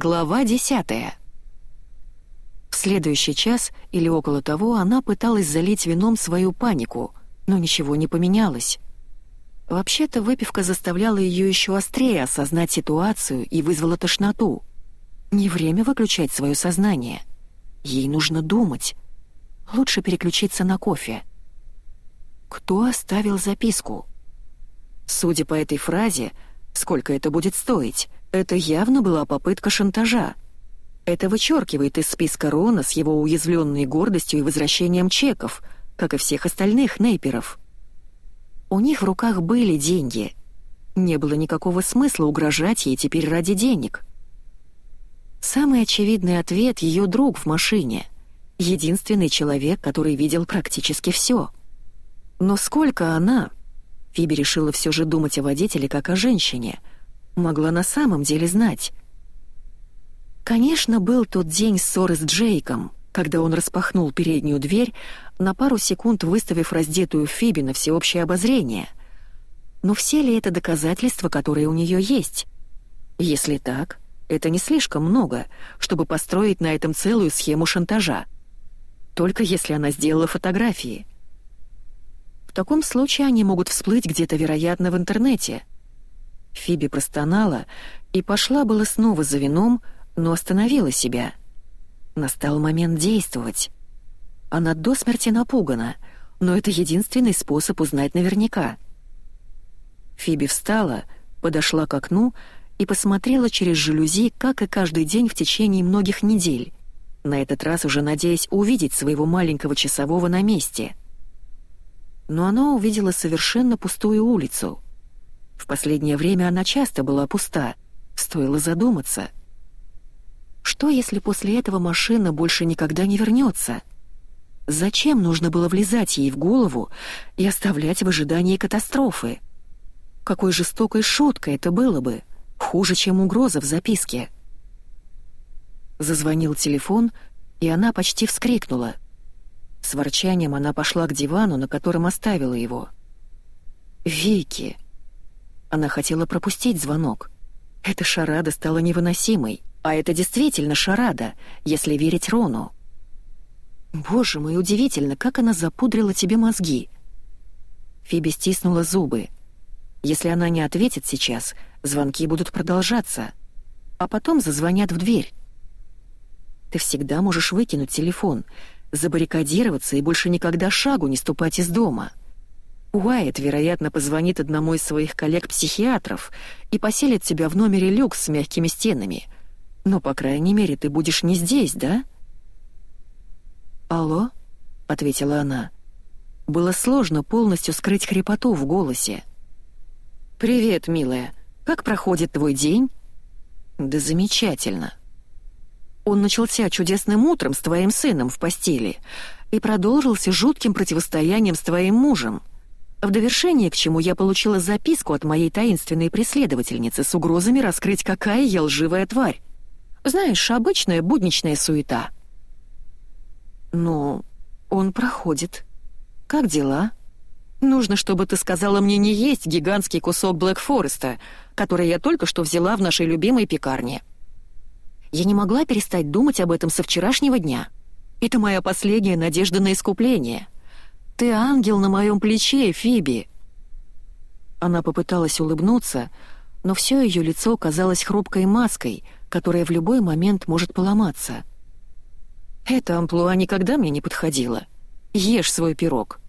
Глава десятая. В следующий час или около того она пыталась залить вином свою панику, но ничего не поменялось. Вообще-то выпивка заставляла ее еще острее осознать ситуацию и вызвала тошноту. Не время выключать свое сознание. Ей нужно думать. Лучше переключиться на кофе. Кто оставил записку? Судя по этой фразе, сколько это будет стоить, это явно была попытка шантажа. Это вычеркивает из списка Рона с его уязвленной гордостью и возвращением чеков, как и всех остальных нейперов. У них в руках были деньги. Не было никакого смысла угрожать ей теперь ради денег. Самый очевидный ответ — ее друг в машине. Единственный человек, который видел практически все. Но сколько она, Фиби решила все же думать о водителе как о женщине, могла на самом деле знать? Конечно, был тот день ссоры с Джейком, когда он распахнул переднюю дверь, на пару секунд выставив раздетую Фиби на всеобщее обозрение. Но все ли это доказательства, которые у нее есть? Если так, это не слишком много, чтобы построить на этом целую схему шантажа. Только если она сделала фотографии. В таком случае они могут всплыть где-то, вероятно, в интернете. Фиби простонала и пошла было снова за вином, но остановила себя. Настал момент действовать. Она до смерти напугана, но это единственный способ узнать наверняка. Фиби встала, подошла к окну и посмотрела через жалюзи, как и каждый день в течение многих недель, на этот раз уже надеясь увидеть своего маленького часового на месте. Но она увидела совершенно пустую улицу. В последнее время она часто была пуста, стоило задуматься. Что, если после этого машина больше никогда не вернется? Зачем нужно было влезать ей в голову и оставлять в ожидании катастрофы? Какой жестокой шуткой это было бы! Хуже, чем угроза в записке. Зазвонил телефон, и она почти вскрикнула. С ворчанием она пошла к дивану, на котором оставила его. «Вики!» Она хотела пропустить звонок. Эта шарада стала невыносимой, а это действительно шарада, если верить Рону. «Боже мой, удивительно, как она запудрила тебе мозги!» Фиби стиснула зубы. Если она не ответит сейчас, звонки будут продолжаться. А потом зазвонят в дверь. Ты всегда можешь выкинуть телефон, забаррикадироваться и больше никогда шагу не ступать из дома. Уайт, вероятно, позвонит одному из своих коллег-психиатров и поселит тебя в номере люкс с мягкими стенами. Но, по крайней мере, ты будешь не здесь, да? «Алло?» — ответила она. Было сложно полностью скрыть хрипоту в голосе. «Привет, милая. Как проходит твой день?» «Да замечательно. Он начался чудесным утром с твоим сыном в постели и продолжился жутким противостоянием с твоим мужем. В довершение к чему я получила записку от моей таинственной преследовательницы с угрозами раскрыть, какая я лживая тварь. Знаешь, обычная будничная суета». «Ну, он проходит. Как дела?» Нужно, чтобы ты сказала мне не есть гигантский кусок Блэк Фореста, который я только что взяла в нашей любимой пекарне. Я не могла перестать думать об этом со вчерашнего дня. Это моя последняя надежда на искупление. Ты ангел на моем плече, Фиби. Она попыталась улыбнуться, но все ее лицо казалось хрупкой маской, которая в любой момент может поломаться. Это амплуа никогда мне не подходило. Ешь свой пирог.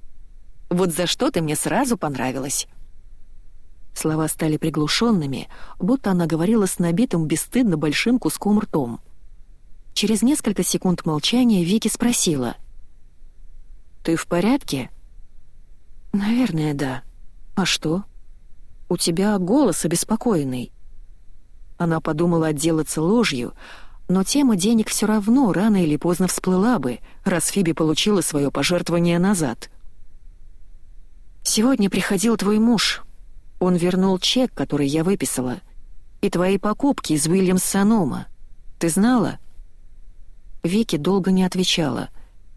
Вот за что ты мне сразу понравилась». Слова стали приглушенными, будто она говорила с набитым бесстыдно большим куском ртом. Через несколько секунд молчания Вики спросила. «Ты в порядке?» «Наверное, да. А что?» «У тебя голос обеспокоенный». Она подумала отделаться ложью, но тема денег все равно рано или поздно всплыла бы, раз Фиби получила свое пожертвование назад. «Сегодня приходил твой муж. Он вернул чек, который я выписала, и твои покупки из Уильямс-Санома. Ты знала?» Вики долго не отвечала.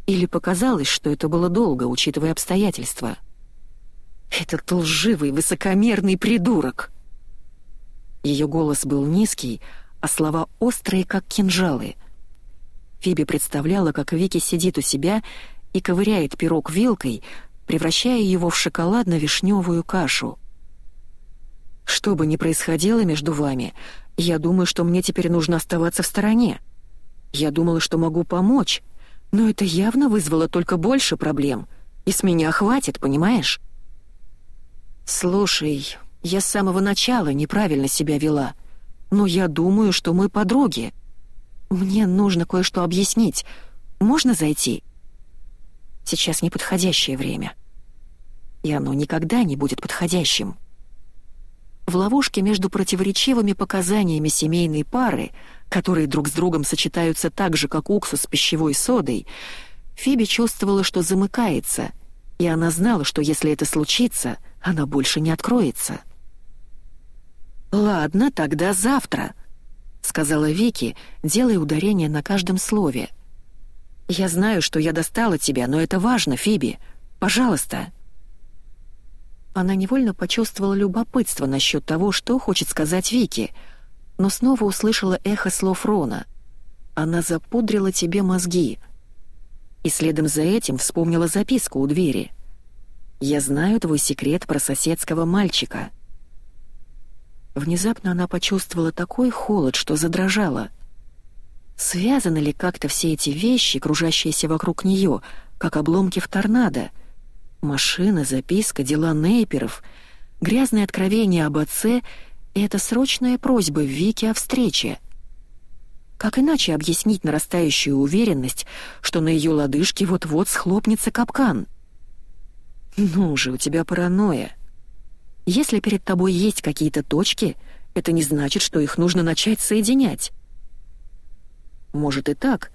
Или показалось, что это было долго, учитывая обстоятельства. «Этот лживый, высокомерный придурок!» Ее голос был низкий, а слова острые, как кинжалы. Фиби представляла, как Вики сидит у себя и ковыряет пирог вилкой, превращая его в шоколадно-вишневую кашу. «Что бы ни происходило между вами, я думаю, что мне теперь нужно оставаться в стороне. Я думала, что могу помочь, но это явно вызвало только больше проблем, и с меня хватит, понимаешь?» «Слушай, я с самого начала неправильно себя вела, но я думаю, что мы подруги. Мне нужно кое-что объяснить. Можно зайти?» «Сейчас неподходящее время» и оно никогда не будет подходящим. В ловушке между противоречивыми показаниями семейной пары, которые друг с другом сочетаются так же, как уксус с пищевой содой, Фиби чувствовала, что замыкается, и она знала, что если это случится, она больше не откроется. «Ладно, тогда завтра», — сказала Вики, делая ударение на каждом слове. «Я знаю, что я достала тебя, но это важно, Фиби. Пожалуйста». Она невольно почувствовала любопытство насчет того, что хочет сказать Вики, но снова услышала эхо слов Рона. «Она запудрила тебе мозги». И следом за этим вспомнила записку у двери. «Я знаю твой секрет про соседского мальчика». Внезапно она почувствовала такой холод, что задрожала. Связаны ли как-то все эти вещи, кружащиеся вокруг нее, как обломки в торнадо — Машина, записка, дела Нейперов, грязные откровения об отце и эта срочная просьба Вики о встрече. Как иначе объяснить нарастающую уверенность, что на ее лодыжке вот-вот схлопнется капкан? «Ну же, у тебя паранойя. Если перед тобой есть какие-то точки, это не значит, что их нужно начать соединять». Может и так,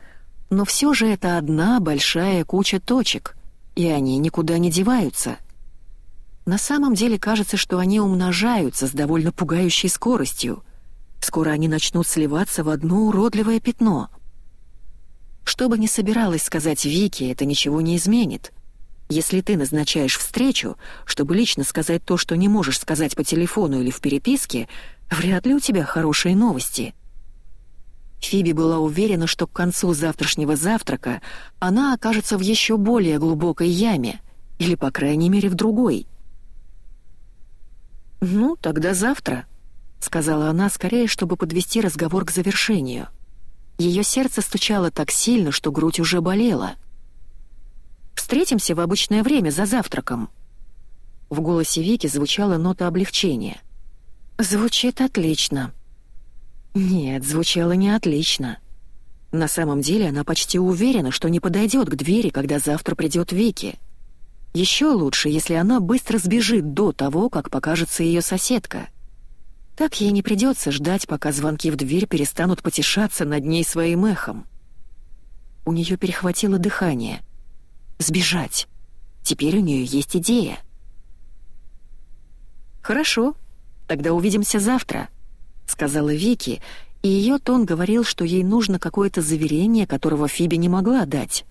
но все же это одна большая куча точек и они никуда не деваются. На самом деле кажется, что они умножаются с довольно пугающей скоростью. Скоро они начнут сливаться в одно уродливое пятно. Что бы ни собиралась сказать Вики, это ничего не изменит. Если ты назначаешь встречу, чтобы лично сказать то, что не можешь сказать по телефону или в переписке, вряд ли у тебя хорошие новости — Фиби была уверена, что к концу завтрашнего завтрака она окажется в еще более глубокой яме, или, по крайней мере, в другой. «Ну, тогда завтра», — сказала она скорее, чтобы подвести разговор к завершению. Ее сердце стучало так сильно, что грудь уже болела. «Встретимся в обычное время за завтраком». В голосе Вики звучала нота облегчения. «Звучит отлично», нет, звучало не отлично. На самом деле она почти уверена, что не подойдет к двери, когда завтра придет Вики. Еще лучше, если она быстро сбежит до того, как покажется ее соседка. Так ей не придется ждать, пока звонки в дверь перестанут потешаться над ней своим эхом. У нее перехватило дыхание. Сбежать. Теперь у нее есть идея. «Хорошо, тогда увидимся завтра», — сказала Вики, и ее тон говорил, что ей нужно какое-то заверение, которого Фиби не могла дать.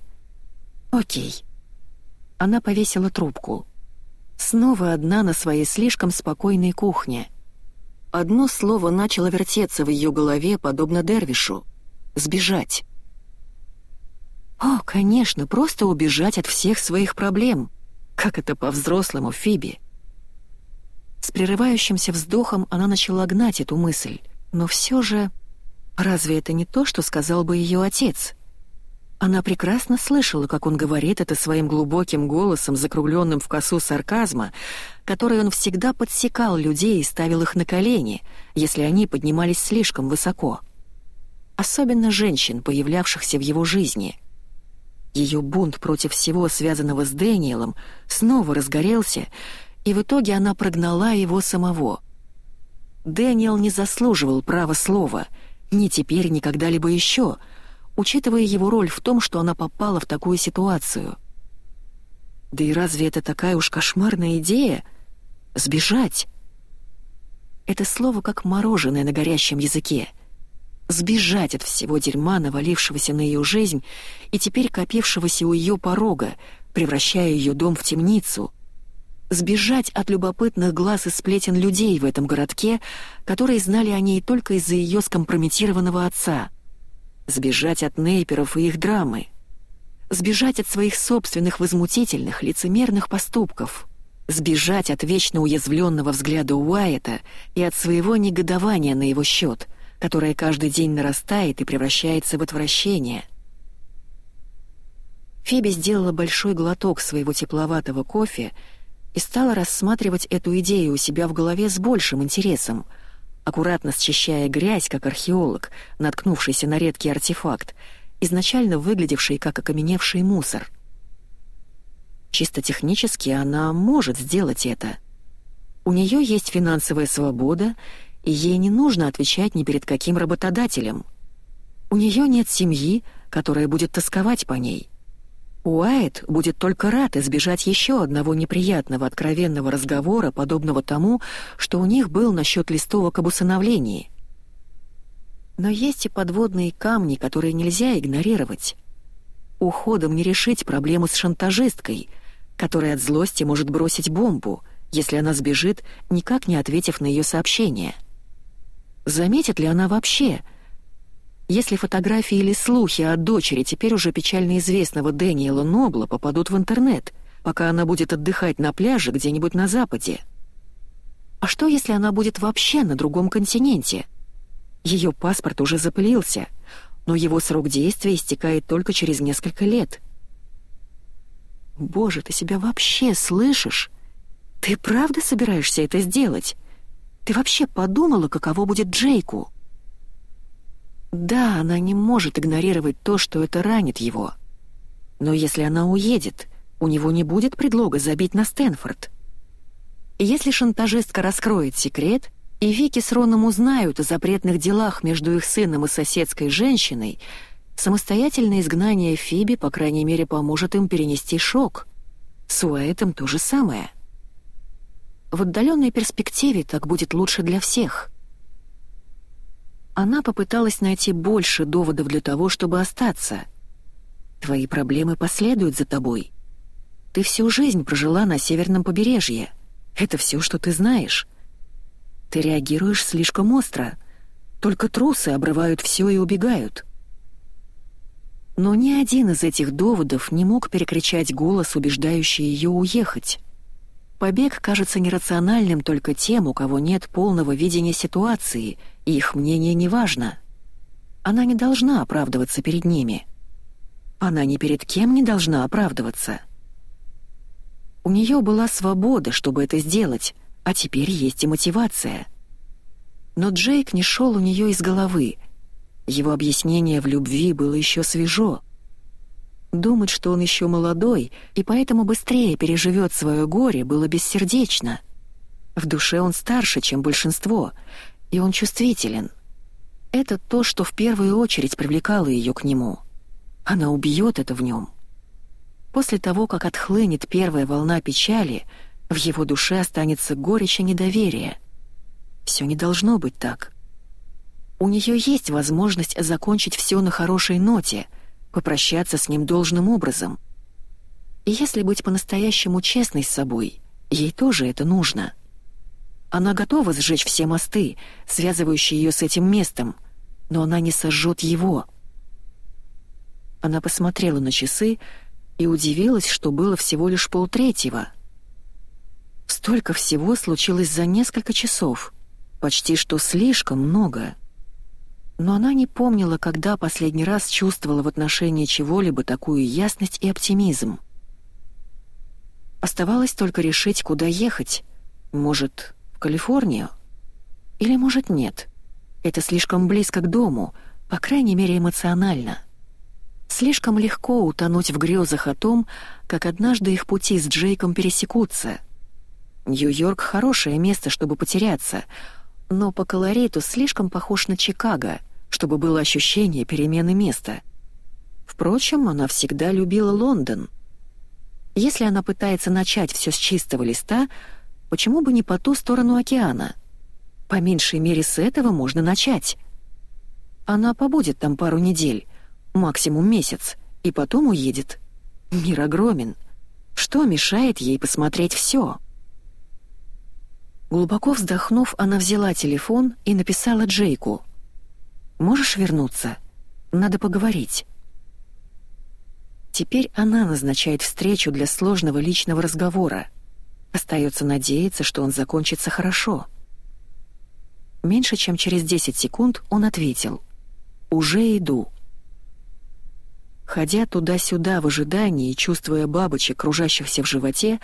«Окей». Она повесила трубку. Снова одна на своей слишком спокойной кухне. Одно слово начало вертеться в ее голове, подобно Дервишу. «Сбежать». О, конечно, просто убежать от всех своих проблем. Как это по-взрослому, Фиби. С прерывающимся вздохом она начала гнать эту мысль, но все же... Разве это не то, что сказал бы ее отец? Она прекрасно слышала, как он говорит это своим глубоким голосом, закругленным в косу сарказма, который он всегда подсекал людей и ставил их на колени, если они поднимались слишком высоко. Особенно женщин, появлявшихся в его жизни. Ее бунт против всего, связанного с Дэниелом, снова разгорелся, и в итоге она прогнала его самого. Дэниел не заслуживал права слова, ни теперь, ни когда-либо еще, учитывая его роль в том, что она попала в такую ситуацию. Да и разве это такая уж кошмарная идея? Сбежать? Это слово как мороженое на горящем языке. Сбежать от всего дерьма, навалившегося на ее жизнь и теперь копившегося у ее порога, превращая ее дом в темницу — Сбежать от любопытных глаз и сплетен людей в этом городке, которые знали о ней только из-за ее скомпрометированного отца. Сбежать от нейперов и их драмы. Сбежать от своих собственных возмутительных, лицемерных поступков. Сбежать от вечно уязвленного взгляда Уайета и от своего негодования на его счет, которое каждый день нарастает и превращается в отвращение — Фиби сделала большой глоток своего тепловатого кофе и стала рассматривать эту идею у себя в голове с большим интересом, аккуратно счищая грязь, как археолог, наткнувшийся на редкий артефакт, изначально выглядевший как окаменевший мусор. Чисто технически она может сделать это. У нее есть финансовая свобода, и ей не нужно отвечать ни перед каким работодателем. У нее нет семьи, которая будет тосковать по ней — Уайт будет только рад избежать еще одного неприятного откровенного разговора, подобного тому, что у них был насчет листовок об усыновлении. Но есть и подводные камни, которые нельзя игнорировать. Уходом не решить проблему с шантажисткой, которая от злости может бросить бомбу, если она сбежит, никак не ответив на ее сообщение. Заметит ли она вообще — если фотографии или слухи о дочери теперь уже печально известного Дэниела Нобла попадут в интернет, пока она будет отдыхать на пляже где-нибудь на Западе? А что, если она будет вообще на другом континенте? Ее паспорт уже запылился, но его срок действия истекает только через несколько лет. Боже, ты себя вообще слышишь? Ты правда собираешься это сделать? Ты вообще подумала, каково будет Джейку?» Да, она не может игнорировать то, что это ранит его. Но если она уедет, у него не будет предлога забить на Стэнфорд. Если шантажистка раскроет секрет, и Вики с Роном узнают о запретных делах между их сыном и соседской женщиной, самостоятельное изгнание Фиби, по крайней мере, поможет им перенести шок. С Уайтом то же самое. В отдаленной перспективе так будет лучше для всех — она попыталась найти больше доводов для того, чтобы остаться. Твои проблемы последуют за тобой. Ты всю жизнь прожила на северном побережье. Это все, что ты знаешь. Ты реагируешь слишком остро. Только трусы обрывают все и убегают. Но ни один из этих доводов не мог перекричать голос, убеждающий ее уехать. Побег кажется нерациональным только тем, у кого нет полного видения ситуации, и их мнение не важно. Она не должна оправдываться перед ними. Она ни перед кем не должна оправдываться. У нее была свобода, чтобы это сделать, а теперь есть и мотивация. Но Джейк не шел у нее из головы. Его объяснение в любви было еще свежо. Думать, что он еще молодой и поэтому быстрее переживет свое горе, было бессердечно. В душе он старше, чем большинство, и он чувствителен. Это то, что в первую очередь привлекало ее к нему. Она убьет это в нем. После того, как отхлынет первая волна печали, в его душе останется горечь и недоверие. Все не должно быть так. У нее есть возможность закончить все на хорошей ноте — попрощаться с ним должным образом. И если быть по-настоящему честной с собой, ей тоже это нужно. Она готова сжечь все мосты, связывающие ее с этим местом, но она не сожжет его. Она посмотрела на часы и удивилась, что было всего лишь полтретьего. Столько всего случилось за несколько часов, почти что слишком много но она не помнила, когда последний раз чувствовала в отношении чего-либо такую ясность и оптимизм. Оставалось только решить, куда ехать. Может, в Калифорнию? Или, может, нет. Это слишком близко к дому, по крайней мере, эмоционально. Слишком легко утонуть в грезах о том, как однажды их пути с Джейком пересекутся. Нью-Йорк — хорошее место, чтобы потеряться — но по колориту слишком похож на Чикаго, чтобы было ощущение перемены места. Впрочем, она всегда любила Лондон. Если она пытается начать все с чистого листа, почему бы не по ту сторону океана? По меньшей мере с этого можно начать. Она побудет там пару недель, максимум месяц, и потом уедет. Мир огромен. Что мешает ей посмотреть все? Глубоко вздохнув, она взяла телефон и написала Джейку. «Можешь вернуться? Надо поговорить». Теперь она назначает встречу для сложного личного разговора. Остается надеяться, что он закончится хорошо. Меньше чем через 10 секунд он ответил. «Уже иду». Ходя туда-сюда в ожидании чувствуя бабочек, кружащихся в животе,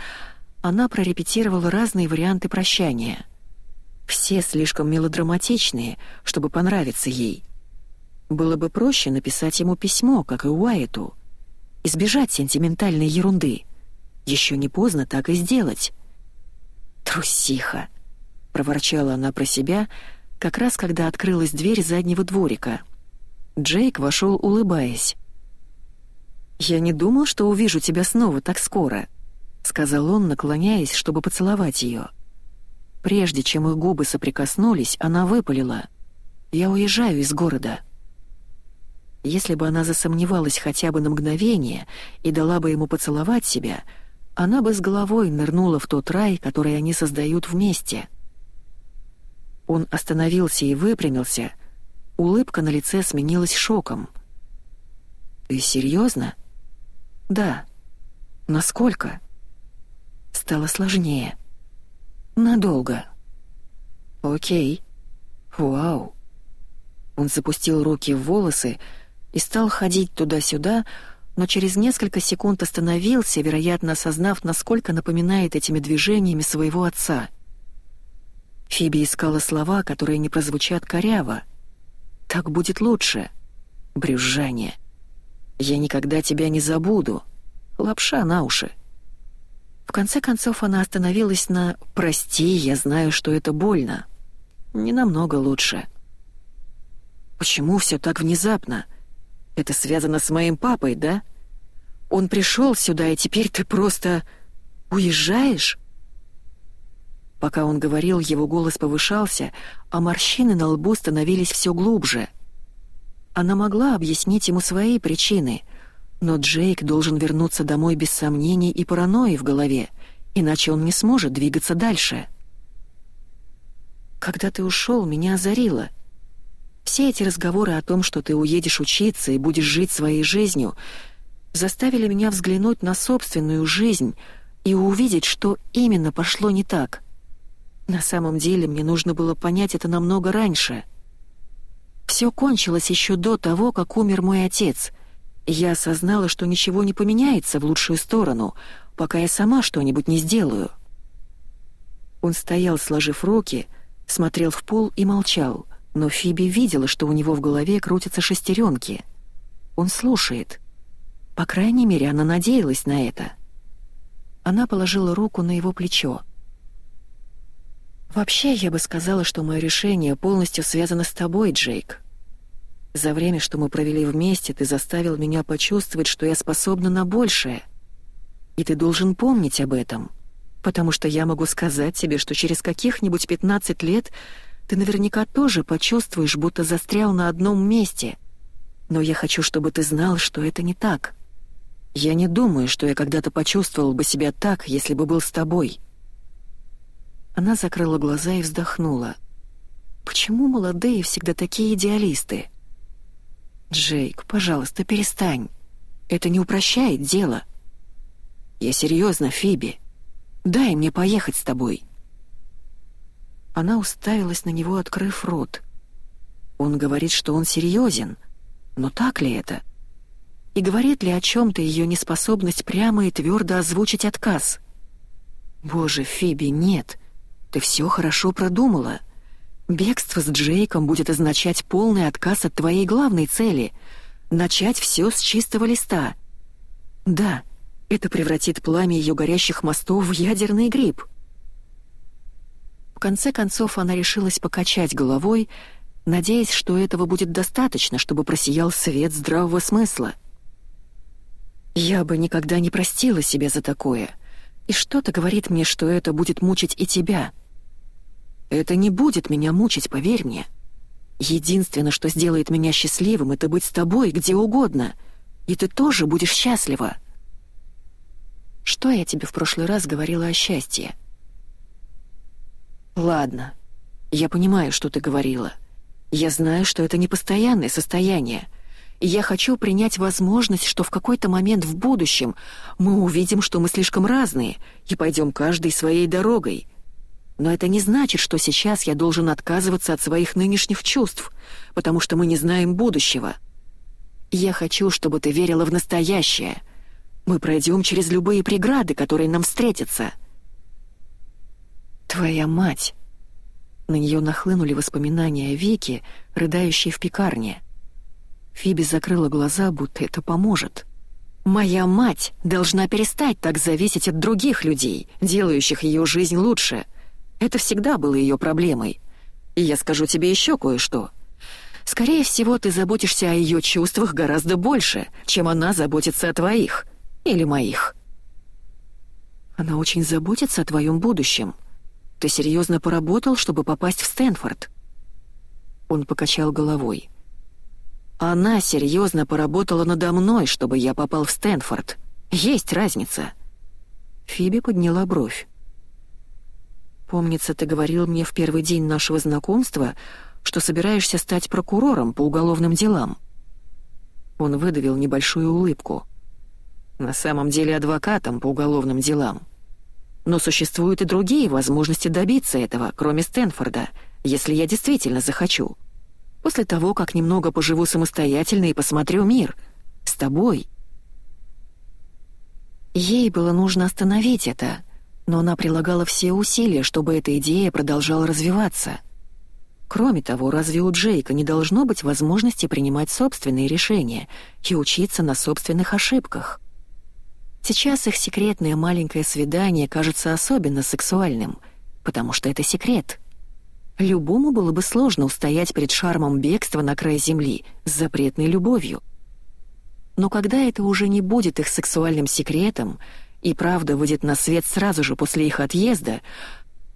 она прорепетировала разные варианты прощания. Все слишком мелодраматичные, чтобы понравиться ей. Было бы проще написать ему письмо, как и Уайту — избежать сентиментальной ерунды. Еще не поздно так и сделать. «Трусиха!» — проворчала она про себя, как раз когда открылась дверь заднего дворика. Джейк вошел, улыбаясь. «Я не думал, что увижу тебя снова так скоро», — сказал он, наклоняясь, чтобы поцеловать ее. Прежде чем их губы соприкоснулись, она выпалила. «Я уезжаю из города». Если бы она засомневалась хотя бы на мгновение и дала бы ему поцеловать себя, она бы с головой нырнула в тот рай, который они создают вместе. Он остановился и выпрямился. Улыбка на лице сменилась шоком. «Ты серьезно?» «Да». «Насколько?» Стало сложнее. «Надолго». «Окей. Вау». Он запустил руки в волосы, и стал ходить туда-сюда, но через несколько секунд остановился, вероятно, осознав, насколько напоминает этими движениями своего отца. Фиби искала слова, которые не прозвучат коряво. «Так будет лучше». Брюзжание. «Я никогда тебя не забуду». Лапша на уши. В конце концов она остановилась на «Прости, я знаю, что это больно». Не намного лучше. «Почему все так внезапно?» Это связано с моим папой, да? Он пришел сюда, и теперь ты просто... уезжаешь?» Пока он говорил, его голос повышался, а морщины на лбу становились все глубже. Она могла объяснить ему свои причины, но Джейк должен вернуться домой без сомнений и паранойи в голове, иначе он не сможет двигаться дальше. «Когда ты ушел, меня озарило», все эти разговоры о том, что ты уедешь учиться и будешь жить своей жизнью, заставили меня взглянуть на собственную жизнь и увидеть, что именно пошло не так. На самом деле мне нужно было понять это намного раньше. Все кончилось еще до того, как умер мой отец. Я осознала, что ничего не поменяется в лучшую сторону, пока я сама что-нибудь не сделаю. Он стоял, сложив руки, смотрел в пол и молчал — но Фиби видела, что у него в голове крутятся шестеренки. Он слушает. По крайней мере, она надеялась на это. Она положила руку на его плечо. «Вообще, я бы сказала, что мое решение полностью связано с тобой, Джейк. За время, что мы провели вместе, ты заставил меня почувствовать, что я способна на большее. И ты должен помнить об этом, потому что я могу сказать тебе, что через каких-нибудь 15 лет ты наверняка тоже почувствуешь, будто застрял на одном месте. Но я хочу, чтобы ты знал, что это не так. Я не думаю, что я когда-то почувствовал бы себя так, если бы был с тобой». Она закрыла глаза и вздохнула. «Почему молодые всегда такие идеалисты?» «Джейк, пожалуйста, перестань. Это не упрощает дело». «Я серьезно, Фиби. Дай мне поехать с тобой». Она уставилась на него, открыв рот. Он говорит, что он серьезен, но так ли это? И говорит ли о чем-то ее неспособность прямо и твердо озвучить отказ? «Боже, Фиби, нет. Ты все хорошо продумала. Бегство с Джейком будет означать полный отказ от твоей главной цели — начать все с чистого листа. Да, это превратит пламя ее горящих мостов в ядерный гриб конце концов она решилась покачать головой, надеясь, что этого будет достаточно, чтобы просиял свет здравого смысла. «Я бы никогда не простила себя за такое, и что-то говорит мне, что это будет мучить и тебя. Это не будет меня мучить, поверь мне. Единственное, что сделает меня счастливым, это быть с тобой где угодно, и ты тоже будешь счастлива». «Что я тебе в прошлый раз говорила о счастье?» Ладно, я понимаю, что ты говорила. Я знаю, что это не постоянное состояние. Я хочу принять возможность, что в какой-то момент в будущем мы увидим, что мы слишком разные, и пойдем каждой своей дорогой. Но это не значит, что сейчас я должен отказываться от своих нынешних чувств, потому что мы не знаем будущего. Я хочу, чтобы ты верила в настоящее. Мы пройдем через любые преграды, которые нам встретятся. Твоя мать. На нее нахлынули воспоминания о Вике, рыдающей в пекарне. Фиби закрыла глаза, будто это поможет. «Моя мать должна перестать так зависеть от других людей, делающих ее жизнь лучше. Это всегда было ее проблемой. И я скажу тебе еще кое-что. Скорее всего, ты заботишься о ее чувствах гораздо больше, чем она заботится о твоих. Или моих». «Она очень заботится о твоем будущем», ты серьезно поработал, чтобы попасть в Стэнфорд?» Он покачал головой. «Она серьезно поработала надо мной, чтобы я попал в Стэнфорд. Есть разница». Фиби подняла бровь. «Помнится, ты говорил мне в первый день нашего знакомства, что собираешься стать прокурором по уголовным делам». Он выдавил небольшую улыбку. «На самом деле адвокатом по уголовным делам». Но существуют и другие возможности добиться этого, кроме Стэнфорда, если я действительно захочу. После того, как немного поживу самостоятельно и посмотрю мир. С тобой. Ей было нужно остановить это, но она прилагала все усилия, чтобы эта идея продолжала развиваться. Кроме того, разве у Джейка не должно быть возможности принимать собственные решения и учиться на собственных ошибках? Сейчас их секретное маленькое свидание кажется особенно сексуальным, потому что это секрет. Любому было бы сложно устоять перед шармом бегства на край земли с запретной любовью. Но когда это уже не будет их сексуальным секретом, и правда выйдет на свет сразу же после их отъезда,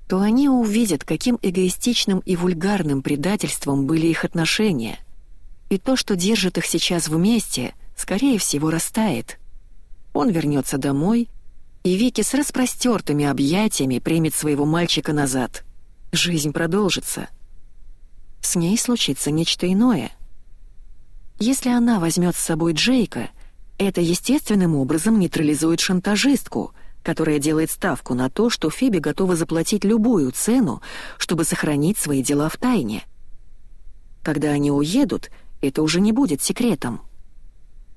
то они увидят, каким эгоистичным и вульгарным предательством были их отношения. И то, что держит их сейчас вместе, скорее всего, растает — он вернется домой, и Вики с распростертыми объятиями примет своего мальчика назад. Жизнь продолжится. С ней случится нечто иное. Если она возьмет с собой Джейка, это естественным образом нейтрализует шантажистку, которая делает ставку на то, что Фиби готова заплатить любую цену, чтобы сохранить свои дела в тайне. Когда они уедут, это уже не будет секретом.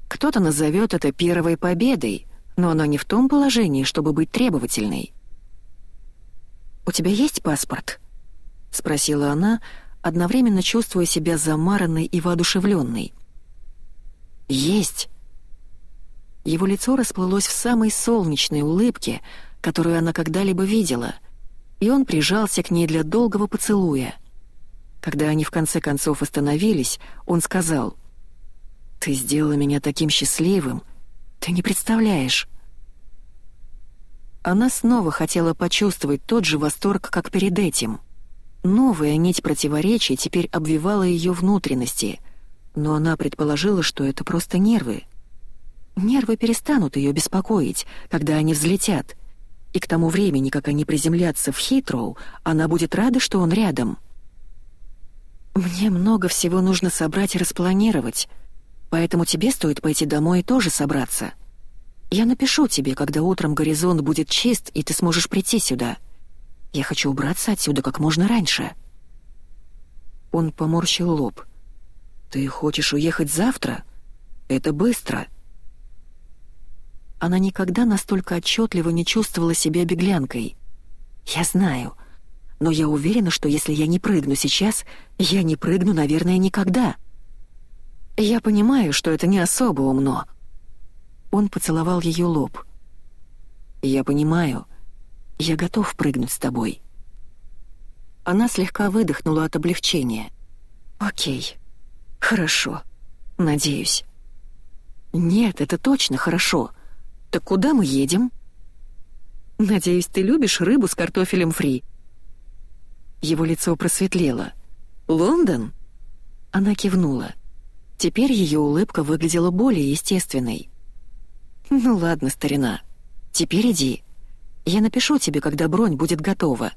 Кто-то назовет это первой победой, но она не в том положении, чтобы быть требовательной. «У тебя есть паспорт?» — спросила она, одновременно чувствуя себя замаранной и воодушевленной. «Есть». Его лицо расплылось в самой солнечной улыбке, которую она когда-либо видела, и он прижался к ней для долгого поцелуя. Когда они в конце концов остановились, он сказал — ты сделала меня таким счастливым. Ты не представляешь. Она снова хотела почувствовать тот же восторг, как перед этим. Новая нить противоречий теперь обвивала ее внутренности, но она предположила, что это просто нервы. Нервы перестанут ее беспокоить, когда они взлетят, и к тому времени, как они приземлятся в Хитроу, она будет рада, что он рядом. «Мне много всего нужно собрать и распланировать», Поэтому тебе стоит пойти домой и тоже собраться. Я напишу тебе, когда утром горизонт будет чист, и ты сможешь прийти сюда. Я хочу убраться отсюда как можно раньше». Он поморщил лоб. «Ты хочешь уехать завтра? Это быстро». Она никогда настолько отчетливо не чувствовала себя беглянкой. «Я знаю, но я уверена, что если я не прыгну сейчас, я не прыгну, наверное, никогда». «Я понимаю, что это не особо умно». Он поцеловал ее лоб. «Я понимаю. Я готов прыгнуть с тобой». Она слегка выдохнула от облегчения. «Окей. Хорошо. Надеюсь». «Нет, это точно хорошо. Так куда мы едем?» «Надеюсь, ты любишь рыбу с картофелем фри». Его лицо просветлело. «Лондон?» Она кивнула. Теперь ее улыбка выглядела более естественной. «Ну ладно, старина. Теперь иди. Я напишу тебе, когда бронь будет готова».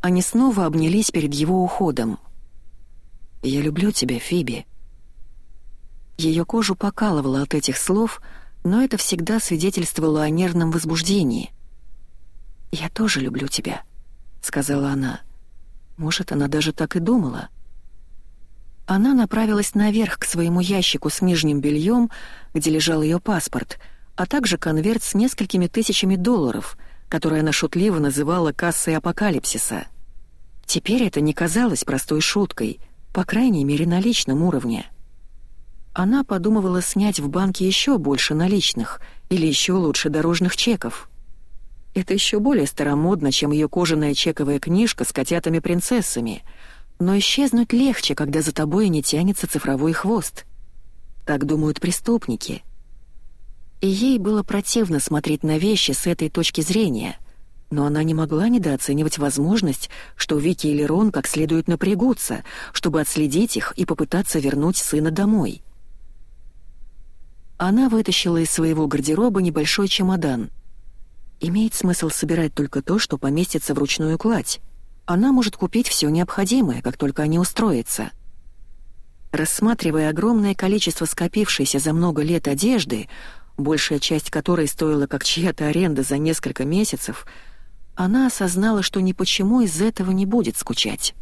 Они снова обнялись перед его уходом. «Я люблю тебя, Фиби». Ее кожу покалывало от этих слов, но это всегда свидетельствовало о нервном возбуждении. «Я тоже люблю тебя», — сказала она. Может, она даже так и думала. Она направилась наверх к своему ящику с нижним бельем, где лежал ее паспорт, а также конверт с несколькими тысячами долларов, который она шутливо называла «кассой апокалипсиса». Теперь это не казалось простой шуткой, по крайней мере на личном уровне. Она подумывала снять в банке еще больше наличных или еще лучше дорожных чеков. Это еще более старомодно, чем ее кожаная чековая книжка с котятами-принцессами, но исчезнуть легче, когда за тобой не тянется цифровой хвост. Так думают преступники. И ей было противно смотреть на вещи с этой точки зрения, но она не могла недооценивать возможность, что Вики или Рон как следует напрягутся, чтобы отследить их и попытаться вернуть сына домой. Она вытащила из своего гардероба небольшой чемодан — Имеет смысл собирать только то, что поместится в ручную кладь. Она может купить все необходимое, как только они устроятся. Рассматривая огромное количество скопившейся за много лет одежды, большая часть которой стоила как чья-то аренда за несколько месяцев, она осознала, что ни почему из этого не будет скучать.